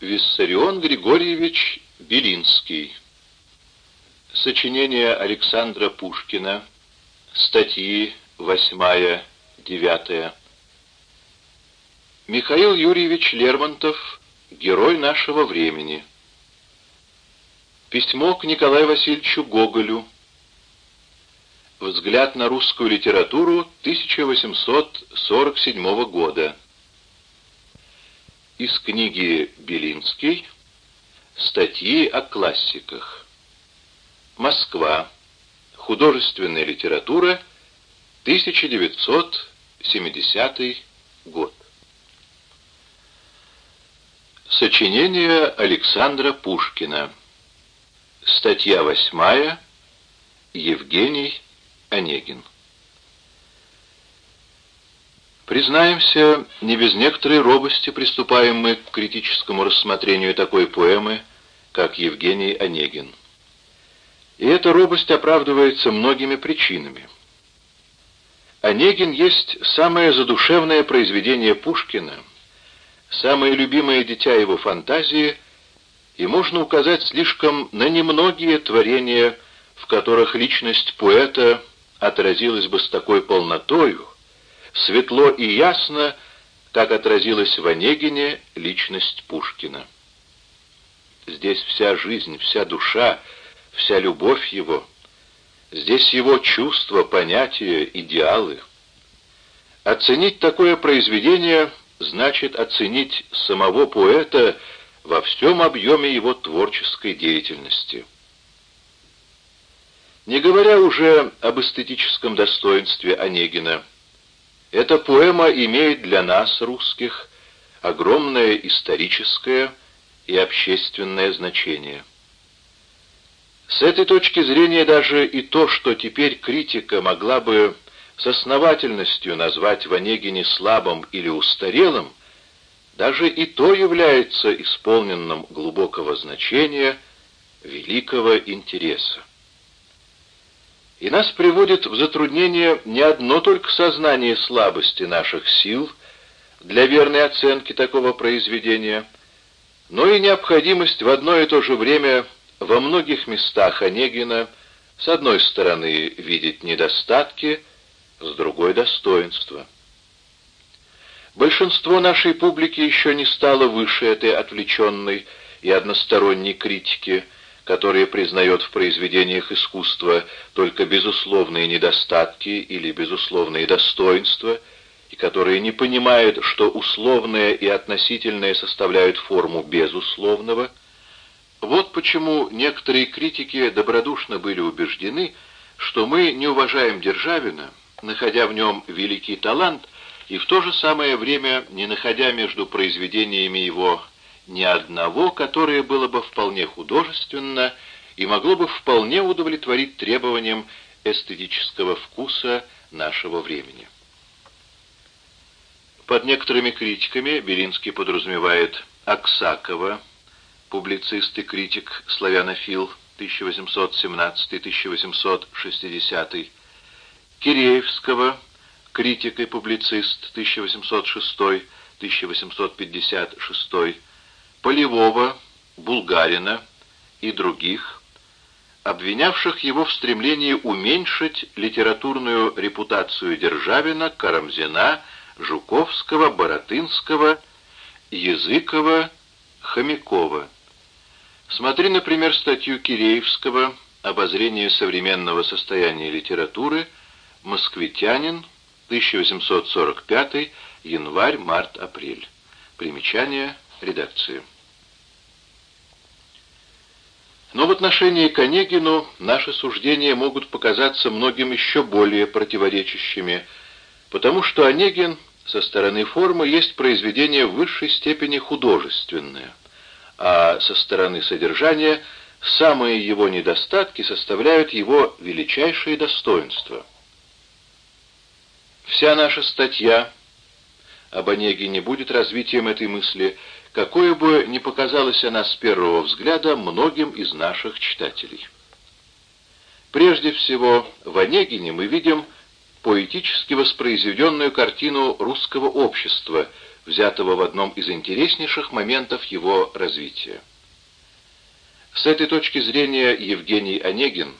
Виссарион Григорьевич Белинский. Сочинение Александра Пушкина. Статьи 8-9. Михаил Юрьевич Лермонтов. Герой нашего времени. Письмо к Николаю Васильевичу Гоголю. Взгляд на русскую литературу 1847 года. Из книги Белинский «Статьи о классиках». Москва. Художественная литература. 1970 год. Сочинение Александра Пушкина. Статья восьмая. Евгений Онегин. Признаемся, не без некоторой робости приступаем мы к критическому рассмотрению такой поэмы, как Евгений Онегин. И эта робость оправдывается многими причинами. Онегин есть самое задушевное произведение Пушкина, самое любимое дитя его фантазии, и можно указать слишком на немногие творения, в которых личность поэта отразилась бы с такой полнотою, светло и ясно, как отразилась в Онегине личность Пушкина. Здесь вся жизнь, вся душа, вся любовь его. Здесь его чувства, понятия, идеалы. Оценить такое произведение значит оценить самого поэта во всем объеме его творческой деятельности. Не говоря уже об эстетическом достоинстве Онегина, эта поэма имеет для нас, русских, огромное историческое и общественное значение. С этой точки зрения даже и то, что теперь критика могла бы с основательностью назвать в Онегине слабым или устарелым, даже и то является исполненным глубокого значения, великого интереса. И нас приводит в затруднение не одно только сознание слабости наших сил для верной оценки такого произведения, но и необходимость в одно и то же время во многих местах Онегина с одной стороны видеть недостатки, с другой — достоинства. Большинство нашей публики еще не стало выше этой отвлеченной и односторонней критики — которые признает в произведениях искусства только безусловные недостатки или безусловные достоинства, и которые не понимает, что условное и относительное составляют форму безусловного, вот почему некоторые критики добродушно были убеждены, что мы не уважаем Державина, находя в нем великий талант, и в то же самое время не находя между произведениями его ни одного, которое было бы вполне художественно и могло бы вполне удовлетворить требованиям эстетического вкуса нашего времени. Под некоторыми критиками Белинский подразумевает Аксакова, публицист и критик славянофил 1817-1860, Киреевского, критик и публицист 1806-1856, Полевого, Булгарина и других, обвинявших его в стремлении уменьшить литературную репутацию Державина, Карамзина, Жуковского, Боротынского, Языкова, Хомякова. Смотри, например, статью Киреевского «Обозрение современного состояния литературы», «Москвитянин», 1845, январь, март, апрель. Примечание редакции. Но в отношении к Онегину наши суждения могут показаться многим еще более противоречащими, потому что Онегин со стороны формы есть произведение в высшей степени художественное, а со стороны содержания самые его недостатки составляют его величайшие достоинства. Вся наша статья об Онегине будет развитием этой мысли – какой бы ни показалась она с первого взгляда многим из наших читателей. Прежде всего, в Онегине мы видим поэтически воспроизведенную картину русского общества взятого в одном из интереснейших моментов его развития. С этой точки зрения Евгений Онегин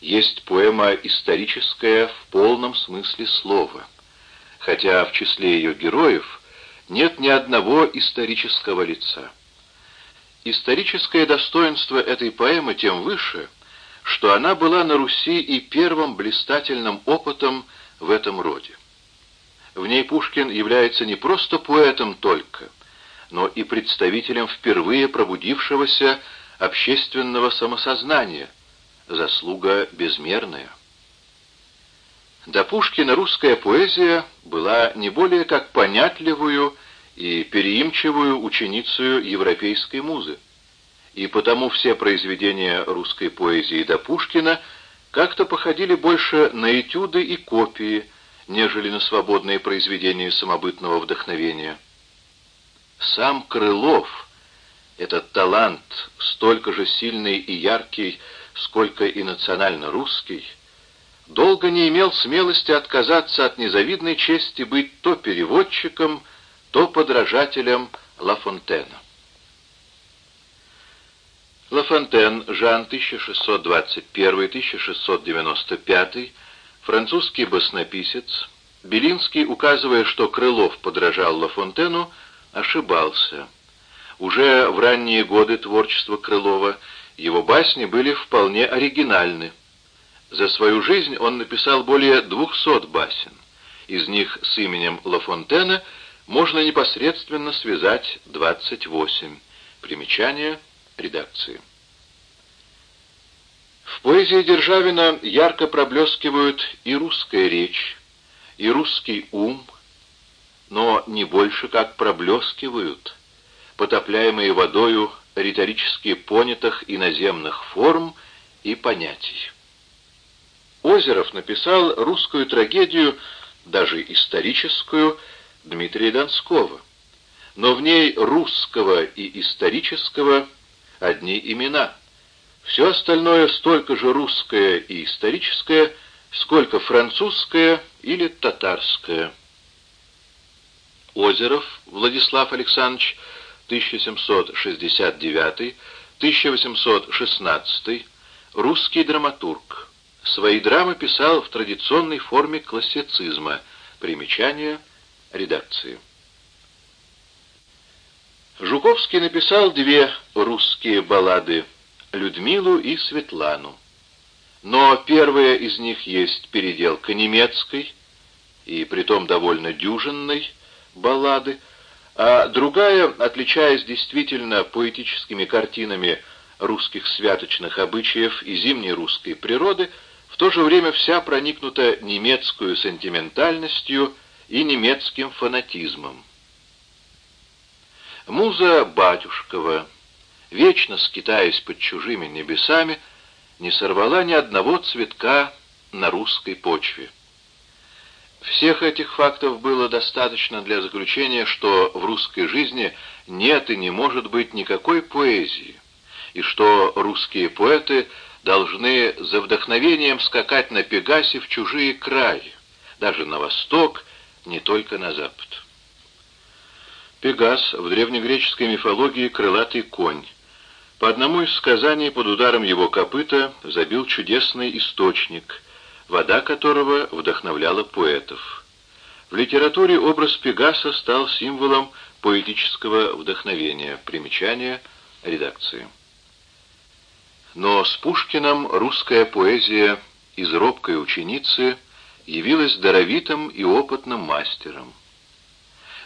есть поэма историческая в полном смысле слова, хотя в числе ее героев нет ни одного исторического лица. Историческое достоинство этой поэмы тем выше, что она была на Руси и первым блистательным опытом в этом роде. В ней Пушкин является не просто поэтом только, но и представителем впервые пробудившегося общественного самосознания, заслуга безмерная. До Пушкина русская поэзия была не более как понятливую и переимчивую ученицу европейской музы, и потому все произведения русской поэзии до Пушкина как-то походили больше на этюды и копии, нежели на свободные произведения самобытного вдохновения. Сам Крылов, этот талант, столько же сильный и яркий, сколько и национально русский, долго не имел смелости отказаться от незавидной чести быть то переводчиком, то подражателем Ла Фонтена. Ла Фонтен, Жан, 1621-1695, французский баснописец, Белинский, указывая, что Крылов подражал Ла Фонтену, ошибался. Уже в ранние годы творчества Крылова его басни были вполне оригинальны. За свою жизнь он написал более двухсот басен. Из них с именем Ла Фонтена можно непосредственно связать 28. Примечание редакции. В поэзии Державина ярко проблескивают и русская речь, и русский ум, но не больше как проблескивают, потопляемые водою риторически понятых иноземных форм и понятий. Озеров написал русскую трагедию, даже историческую, Дмитрия Донского, но в ней русского и исторического одни имена. Все остальное столько же русское и историческое, сколько французское или татарское. Озеров Владислав Александрович 1769-1816, русский драматург. Свои драмы писал в традиционной форме классицизма. Примечание редакции. Жуковский написал две русские баллады «Людмилу» и «Светлану». Но первая из них есть переделка немецкой, и притом довольно дюжинной, баллады, а другая, отличаясь действительно поэтическими картинами русских святочных обычаев и зимней русской природы, то же время вся проникнута немецкую сентиментальностью и немецким фанатизмом. Муза Батюшкова, вечно скитаясь под чужими небесами, не сорвала ни одного цветка на русской почве. Всех этих фактов было достаточно для заключения, что в русской жизни нет и не может быть никакой поэзии, и что русские поэты должны за вдохновением скакать на Пегасе в чужие краи, даже на восток, не только на запад. Пегас в древнегреческой мифологии крылатый конь. По одному из сказаний под ударом его копыта забил чудесный источник – вода которого вдохновляла поэтов. В литературе образ Пегаса стал символом поэтического вдохновения. Примечание редакции. Но с Пушкиным русская поэзия из робкой ученицы явилась даровитым и опытным мастером.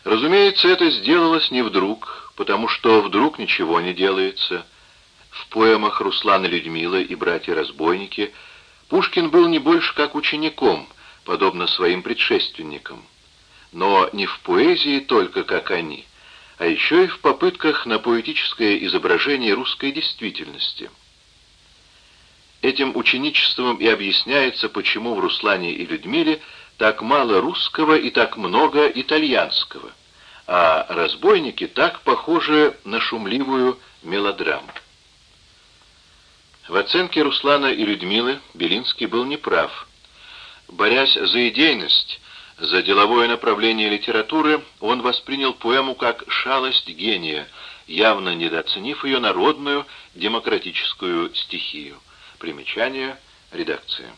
Разумеется, это сделалось не вдруг, потому что вдруг ничего не делается. В поэмах Руслана Людмила и «Братья-разбойники» Пушкин был не больше как учеником, подобно своим предшественникам. Но не в поэзии только как они, а еще и в попытках на поэтическое изображение русской действительности. Этим ученичеством и объясняется, почему в «Руслане и Людмиле» так мало русского и так много итальянского, а разбойники так похожи на шумливую мелодраму. В оценке Руслана и Людмилы Белинский был неправ. Борясь за идейность, За деловое направление литературы он воспринял поэму как шалость гения, явно недооценив ее народную демократическую стихию. Примечание редакции.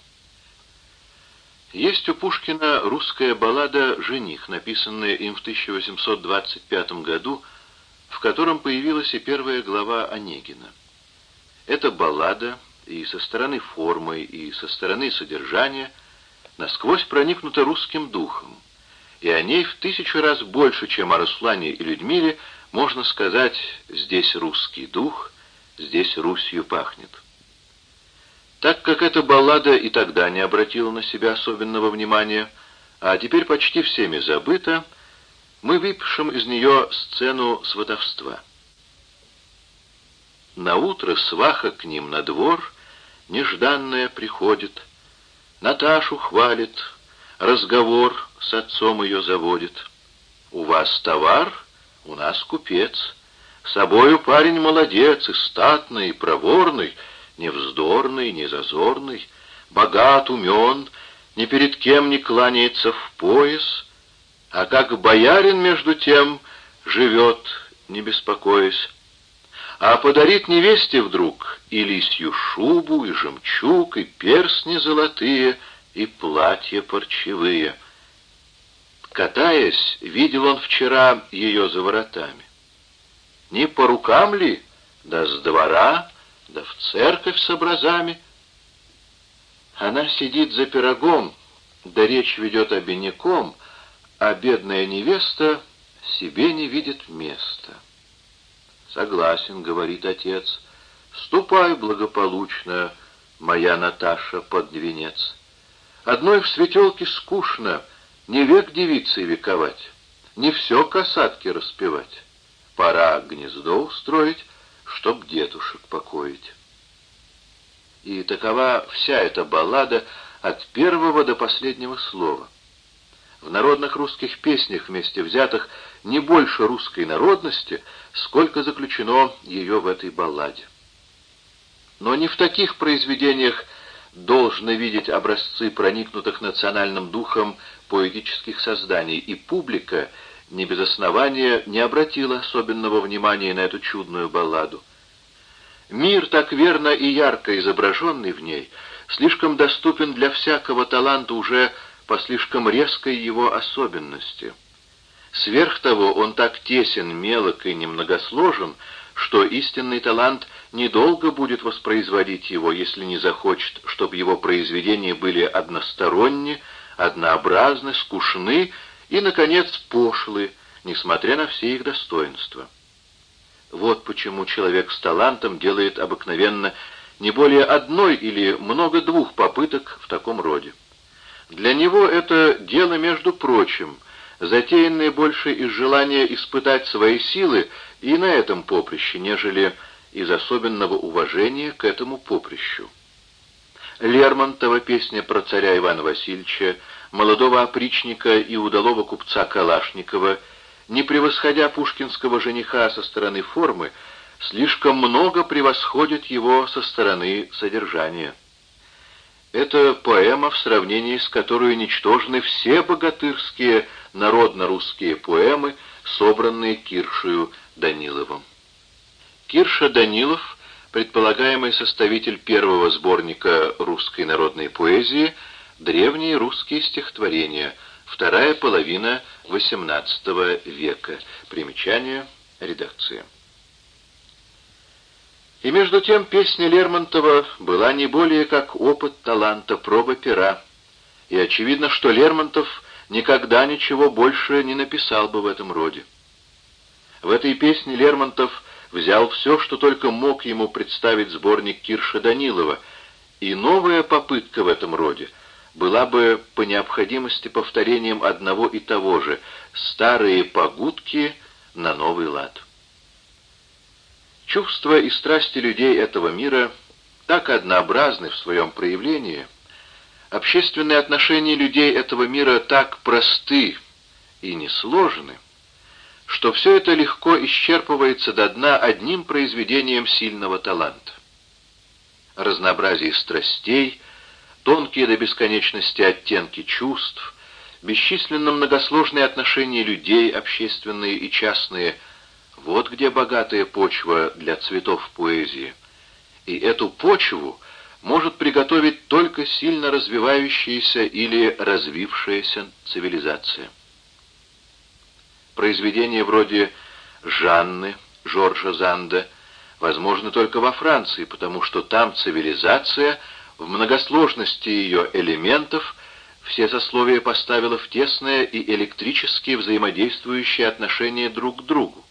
Есть у Пушкина русская баллада «Жених», написанная им в 1825 году, в котором появилась и первая глава Онегина. Эта баллада и со стороны формы, и со стороны содержания насквозь проникнута русским духом, и о ней в тысячу раз больше, чем о Руслане и Людмиле, можно сказать «здесь русский дух, здесь Русью пахнет». Так как эта баллада и тогда не обратила на себя особенного внимания, а теперь почти всеми забыта, мы выпишем из нее сцену сватовства. На утро сваха к ним на двор нежданная приходит, Наташу хвалит, разговор с отцом ее заводит. «У вас товар, у нас купец, собою парень молодец и статный, и проворный, не вздорный, не зазорный, богат, умен, ни перед кем не кланяется в пояс, а как боярин между тем живет, не беспокоясь. А подарит невесте вдруг и лисью шубу, и жемчуг, и перстни золотые, и платья парчевые. Катаясь, видел он вчера ее за воротами. Не по рукам ли, да с двора, да в церковь с образами. Она сидит за пирогом, да речь ведет обиняком, а бедная невеста себе не видит места. «Согласен», — говорит отец, — «ступай благополучно, моя Наташа, под венец. Одной в светелке скучно, не век девицей вековать, не все касатки распевать. Пора гнездо устроить, чтоб дедушек покоить. И такова вся эта баллада от первого до последнего слова. В народных русских песнях вместе взятых не больше русской народности, сколько заключено ее в этой балладе. Но не в таких произведениях должны видеть образцы проникнутых национальным духом поэтических созданий, и публика не без основания не обратила особенного внимания на эту чудную балладу. Мир, так верно и ярко изображенный в ней, слишком доступен для всякого таланта уже по слишком резкой его особенности. Сверх того, он так тесен, мелок и немногосложен, что истинный талант недолго будет воспроизводить его, если не захочет, чтобы его произведения были односторонни, однообразны, скучны и, наконец, пошлы, несмотря на все их достоинства. Вот почему человек с талантом делает обыкновенно не более одной или много двух попыток в таком роде. Для него это дело, между прочим, затеянное больше из желания испытать свои силы и на этом поприще, нежели из особенного уважения к этому поприщу. Лермонтова песня про царя Ивана Васильевича, молодого опричника и удалого купца Калашникова — не превосходя пушкинского жениха со стороны формы, слишком много превосходит его со стороны содержания. Это поэма, в сравнении с которой ничтожны все богатырские народно-русские поэмы, собранные Киршею Даниловым. Кирша Данилов, предполагаемый составитель первого сборника русской народной поэзии, древние русские стихотворения – Вторая половина XVIII века. Примечание редакции. И между тем песня Лермонтова была не более как опыт таланта, проба пера. И очевидно, что Лермонтов никогда ничего больше не написал бы в этом роде. В этой песне Лермонтов взял все, что только мог ему представить сборник Кирша Данилова, и новая попытка в этом роде — была бы по необходимости повторением одного и того же «старые погудки на новый лад». Чувства и страсти людей этого мира так однообразны в своем проявлении, общественные отношения людей этого мира так просты и несложны, что все это легко исчерпывается до дна одним произведением сильного таланта. Разнообразие страстей — тонкие до бесконечности оттенки чувств, бесчисленно многосложные отношения людей, общественные и частные, вот где богатая почва для цветов поэзии. И эту почву может приготовить только сильно развивающаяся или развившаяся цивилизация. Произведения вроде «Жанны» Жоржа Занда возможно только во Франции, потому что там цивилизация в многосложности ее элементов все сословия поставила в тесное и электрически взаимодействующее отношение друг к другу.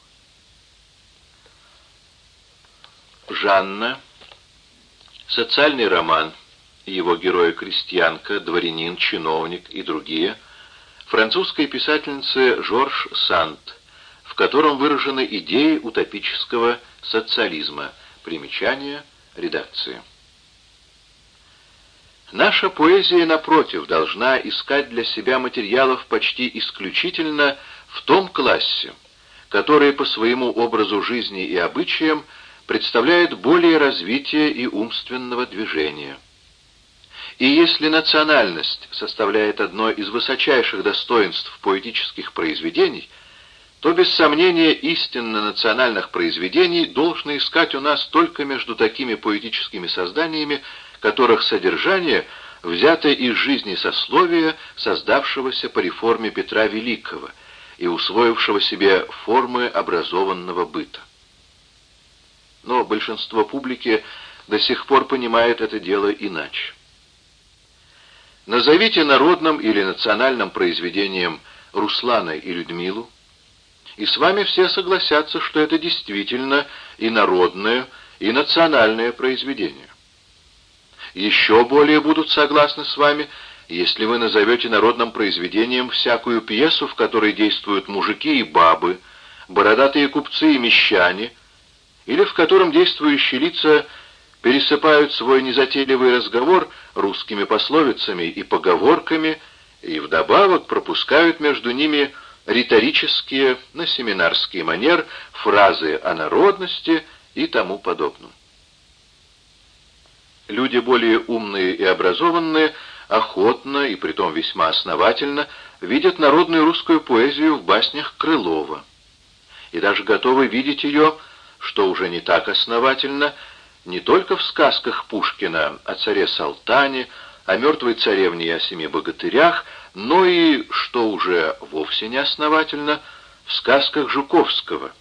Жанна. Социальный роман. Его герои крестьянка, дворянин, чиновник и другие. Французская писательница Жорж Санд, в котором выражены идеи утопического социализма. Примечание редакции. Наша поэзия, напротив, должна искать для себя материалов почти исключительно в том классе, который по своему образу жизни и обычаям представляет более развитие и умственного движения. И если национальность составляет одно из высочайших достоинств поэтических произведений, то без сомнения истинно национальных произведений должно искать у нас только между такими поэтическими созданиями, которых содержание взято из жизни сословия, создавшегося по реформе Петра Великого и усвоившего себе формы образованного быта. Но большинство публики до сих пор понимает это дело иначе. Назовите народным или национальным произведением Руслана и Людмилу, и с вами все согласятся, что это действительно и народное, и национальное произведение. Еще более будут согласны с вами, если вы назовете народным произведением всякую пьесу, в которой действуют мужики и бабы, бородатые купцы и мещане, или в котором действующие лица пересыпают свой незатейливый разговор русскими пословицами и поговорками, и вдобавок пропускают между ними риторические, на семинарский манер, фразы о народности и тому подобном. Люди более умные и образованные охотно и притом весьма основательно видят народную русскую поэзию в баснях Крылова. И даже готовы видеть ее, что уже не так основательно, не только в сказках Пушкина о царе Салтане, о мертвой царевне и о семи богатырях, но и, что уже вовсе не основательно, в сказках Жуковского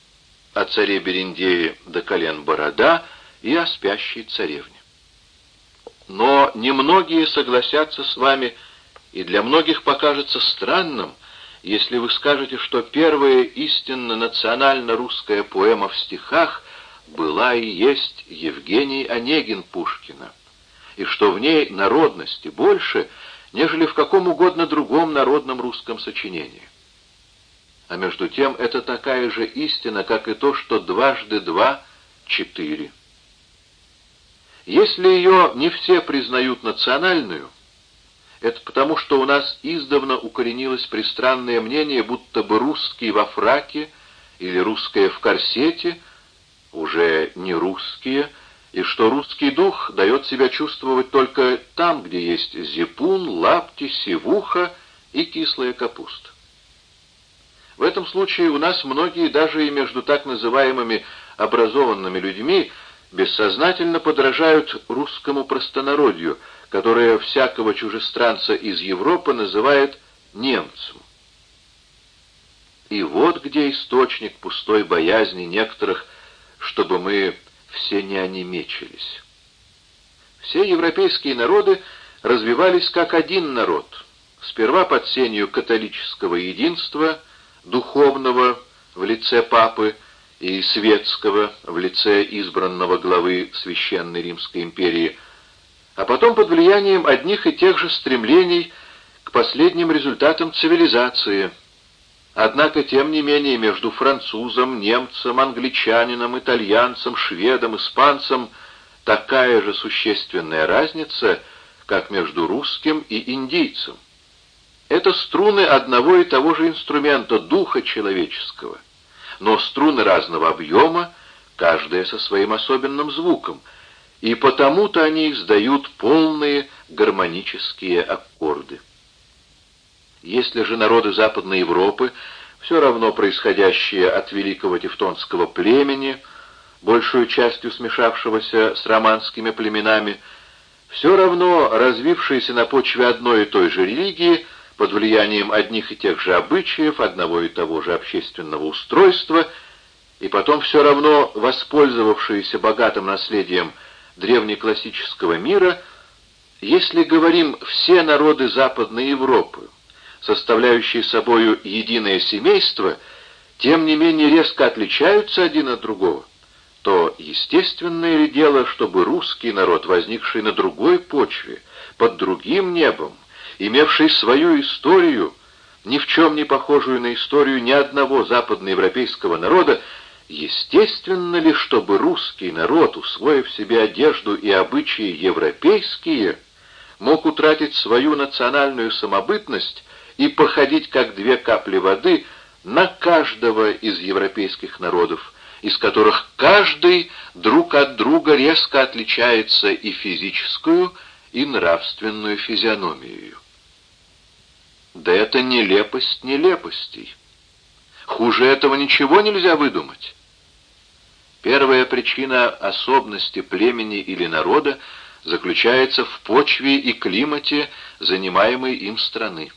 о царе Берендее до колен борода и о спящей царевне. Но немногие согласятся с вами, и для многих покажется странным, если вы скажете, что первая истинно национально-русская поэма в стихах была и есть Евгений Онегин Пушкина, и что в ней народности больше, нежели в каком угодно другом народном русском сочинении. А между тем это такая же истина, как и то, что дважды два — четыре. Если ее не все признают национальную, это потому, что у нас издавна укоренилось пристранное мнение, будто бы русский во фраке или русское в корсете уже не русские, и что русский дух дает себя чувствовать только там, где есть зипун, лапти, сивуха и кислая капуста. В этом случае у нас многие даже и между так называемыми образованными людьми бессознательно подражают русскому простонародью, которое всякого чужестранца из Европы называет немцем. И вот где источник пустой боязни некоторых, чтобы мы все не онемечились. Все европейские народы развивались как один народ, сперва под сенью католического единства, духовного в лице папы, и светского в лице избранного главы Священной Римской империи, а потом под влиянием одних и тех же стремлений к последним результатам цивилизации. Однако, тем не менее, между французом, немцем, англичанином, итальянцем, шведом, испанцем такая же существенная разница, как между русским и индийцем. Это струны одного и того же инструмента, духа человеческого но струны разного объема, каждая со своим особенным звуком, и потому-то они издают полные гармонические аккорды. Если же народы Западной Европы, все равно происходящие от великого тевтонского племени, большую частью смешавшегося с романскими племенами, все равно развившиеся на почве одной и той же религии, под влиянием одних и тех же обычаев, одного и того же общественного устройства, и потом все равно воспользовавшиеся богатым наследием древнеклассического мира, если говорим «все народы Западной Европы», составляющие собою единое семейство, тем не менее резко отличаются один от другого, то естественное ли дело, чтобы русский народ, возникший на другой почве, под другим небом, имевший свою историю, ни в чем не похожую на историю ни одного западноевропейского народа, естественно ли, чтобы русский народ, усвоив себе одежду и обычаи европейские, мог утратить свою национальную самобытность и походить как две капли воды на каждого из европейских народов, из которых каждый друг от друга резко отличается и физическую, и нравственную физиономией. Да это нелепость нелепостей. Хуже этого ничего нельзя выдумать. Первая причина особенности племени или народа заключается в почве и климате занимаемой им страны.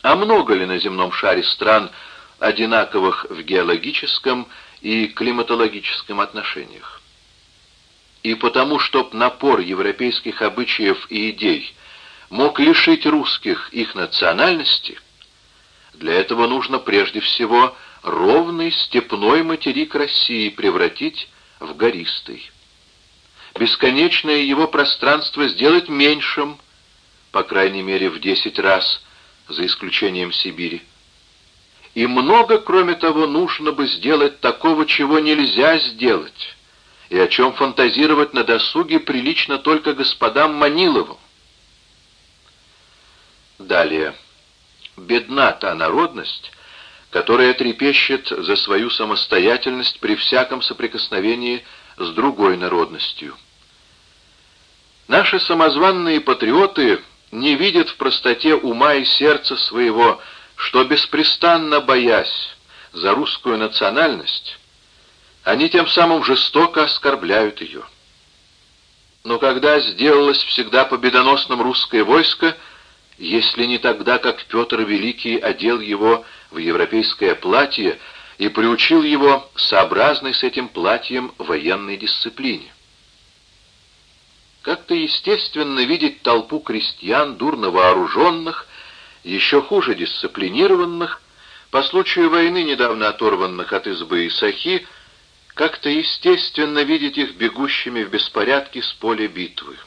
А много ли на земном шаре стран, одинаковых в геологическом и климатологическом отношениях? И потому, чтоб напор европейских обычаев и идей мог лишить русских их национальности, для этого нужно прежде всего ровный степной материк России превратить в гористый. Бесконечное его пространство сделать меньшим, по крайней мере в десять раз, за исключением Сибири. И много, кроме того, нужно бы сделать такого, чего нельзя сделать, и о чем фантазировать на досуге прилично только господам Манилову. Далее. Бедна та народность, которая трепещет за свою самостоятельность при всяком соприкосновении с другой народностью. Наши самозванные патриоты не видят в простоте ума и сердца своего, что беспрестанно боясь за русскую национальность, они тем самым жестоко оскорбляют ее. Но когда сделалось всегда победоносным русское войско, если не тогда, как Петр Великий одел его в европейское платье и приучил его сообразной с этим платьем военной дисциплине? Как-то естественно видеть толпу крестьян, дурно вооруженных, еще хуже дисциплинированных, по случаю войны, недавно оторванных от избы и сахи, как-то естественно видеть их бегущими в беспорядке с поля битвы.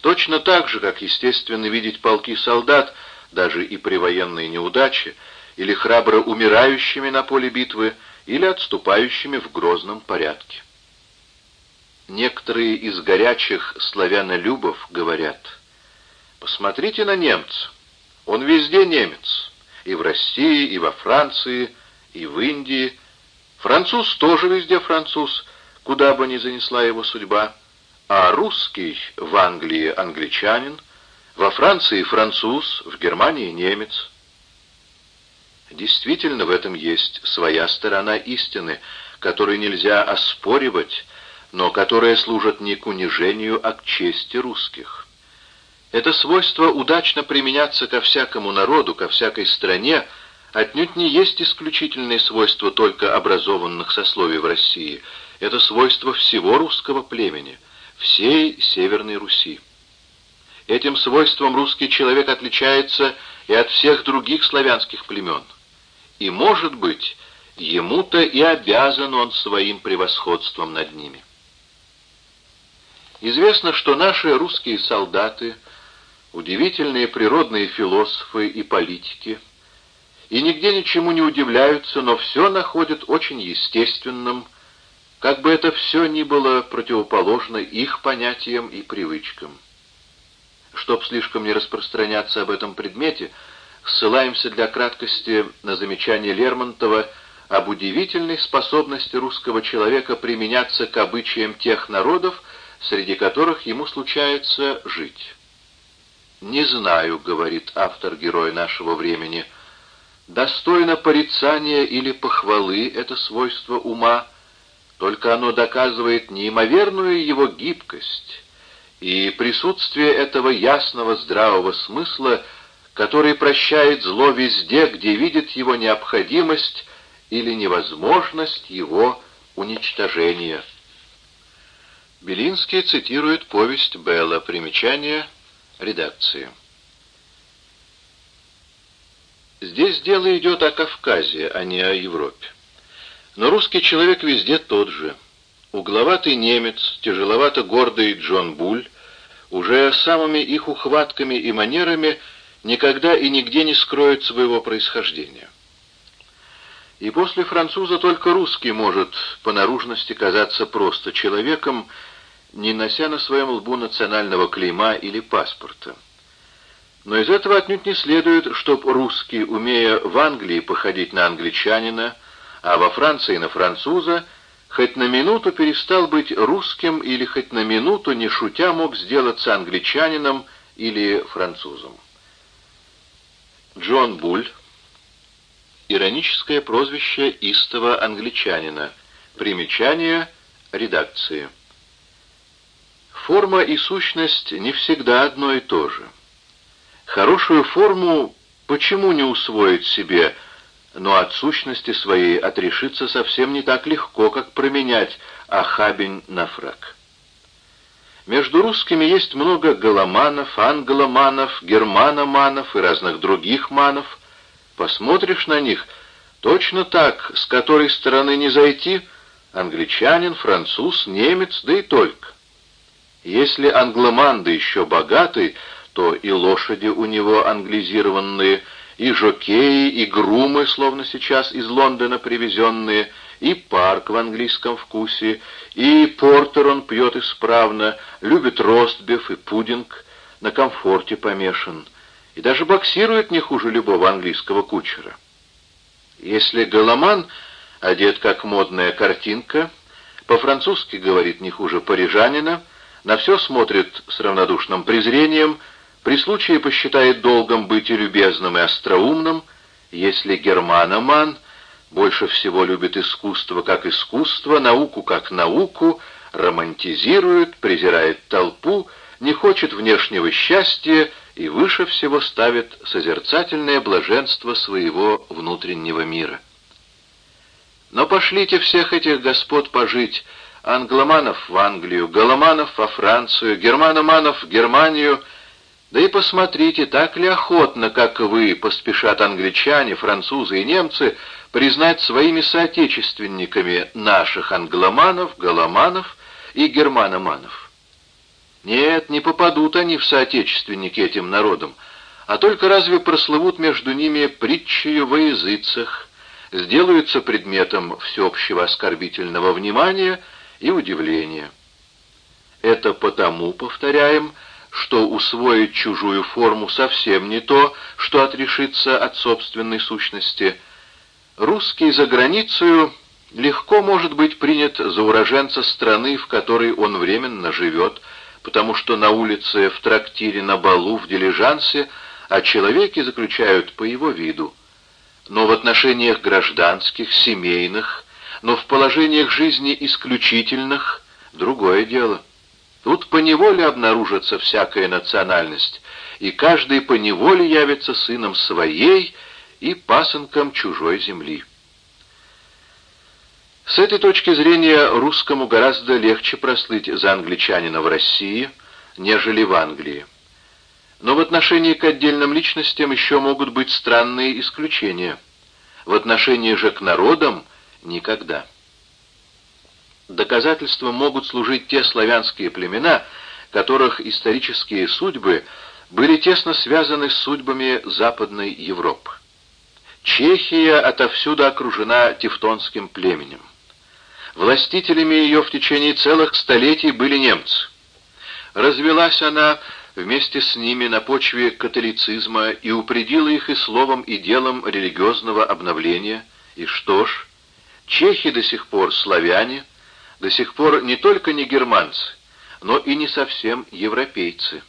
Точно так же, как естественно видеть полки солдат, даже и при военной неудаче, или храбро умирающими на поле битвы, или отступающими в грозном порядке. Некоторые из горячих славянолюбов говорят, «Посмотрите на немца, он везде немец, и в России, и во Франции, и в Индии. Француз тоже везде француз, куда бы ни занесла его судьба, а русский в Англии англичанин, во Франции француз, в Германии немец». Действительно, в этом есть своя сторона истины, которую нельзя оспоривать, но которые служат не к унижению, а к чести русских. Это свойство удачно применяться ко всякому народу, ко всякой стране, отнюдь не есть исключительное свойство только образованных сословий в России. Это свойство всего русского племени, всей Северной Руси. Этим свойством русский человек отличается и от всех других славянских племен. И, может быть, ему-то и обязан он своим превосходством над ними. Известно, что наши русские солдаты, удивительные природные философы и политики, и нигде ничему не удивляются, но все находят очень естественным, как бы это все ни было противоположно их понятиям и привычкам. Чтоб слишком не распространяться об этом предмете, ссылаемся для краткости на замечание Лермонтова об удивительной способности русского человека применяться к обычаям тех народов, среди которых ему случается жить. «Не знаю», — говорит автор-герой нашего времени, — «достойно порицания или похвалы это свойство ума, только оно доказывает неимоверную его гибкость» и присутствие этого ясного здравого смысла, который прощает зло везде, где видит его необходимость или невозможность его уничтожения. Белинский цитирует повесть Белла, примечание редакции. Здесь дело идет о Кавказе, а не о Европе. Но русский человек везде тот же – Угловатый немец, тяжеловато гордый Джон Буль, уже самыми их ухватками и манерами никогда и нигде не скроет своего происхождения. И после француза только русский может по наружности казаться просто человеком, не нося на своем лбу национального клейма или паспорта. Но из этого отнюдь не следует, чтоб русский, умея в Англии походить на англичанина, а во Франции на француза, хоть на минуту перестал быть русским или хоть на минуту, не шутя, мог сделаться англичанином или французом. Джон Буль. Ироническое прозвище истого англичанина. Примечание редакции. Форма и сущность не всегда одно и то же. Хорошую форму почему не усвоить себе – но от сущности своей отрешиться совсем не так легко, как променять ахабень на фраг. Между русскими есть много голоманов, англоманов, германоманов и разных других манов. Посмотришь на них, точно так, с которой стороны не зайти, англичанин, француз, немец, да и только. Если англоман да еще богатый, то и лошади у него англизированные – и жокеи, и грумы, словно сейчас из Лондона привезенные, и парк в английском вкусе, и портер он пьет исправно, любит ростбиф и пудинг, на комфорте помешан, и даже боксирует не хуже любого английского кучера. Если голоман одет как модная картинка, по-французски говорит не хуже парижанина, на все смотрит с равнодушным презрением — при случае посчитает долгом быть и любезным, и остроумным, если германоман больше всего любит искусство как искусство, науку как науку, романтизирует, презирает толпу, не хочет внешнего счастья и выше всего ставит созерцательное блаженство своего внутреннего мира. Но пошлите всех этих господ пожить, англоманов в Англию, голоманов во Францию, германоманов в Германию — да и посмотрите, так ли охотно, как вы, поспешат англичане, французы и немцы признать своими соотечественниками наших англоманов, голоманов и германоманов. Нет, не попадут они в соотечественники этим народам, а только разве прослывут между ними притчею во языцах, сделаются предметом всеобщего оскорбительного внимания и удивления. Это потому, повторяем, что усвоить чужую форму совсем не то, что отрешиться от собственной сущности. Русский за границей легко может быть принят за уроженца страны, в которой он временно живет, потому что на улице, в трактире, на балу, в дилижансе о человеке заключают по его виду. Но в отношениях гражданских, семейных, но в положениях жизни исключительных — другое дело. Тут поневоле обнаружится всякая национальность, и каждый поневоле явится сыном своей и пасынком чужой земли. С этой точки зрения русскому гораздо легче прослыть за англичанина в России, нежели в Англии. Но в отношении к отдельным личностям еще могут быть странные исключения. В отношении же к народам — никогда. Доказательством могут служить те славянские племена, которых исторические судьбы были тесно связаны с судьбами Западной Европы. Чехия отовсюду окружена тевтонским племенем. Властителями ее в течение целых столетий были немцы. Развелась она вместе с ними на почве католицизма и упредила их и словом, и делом религиозного обновления. И что ж, чехи до сих пор славяне, до сих пор не только не германцы, но и не совсем европейцы.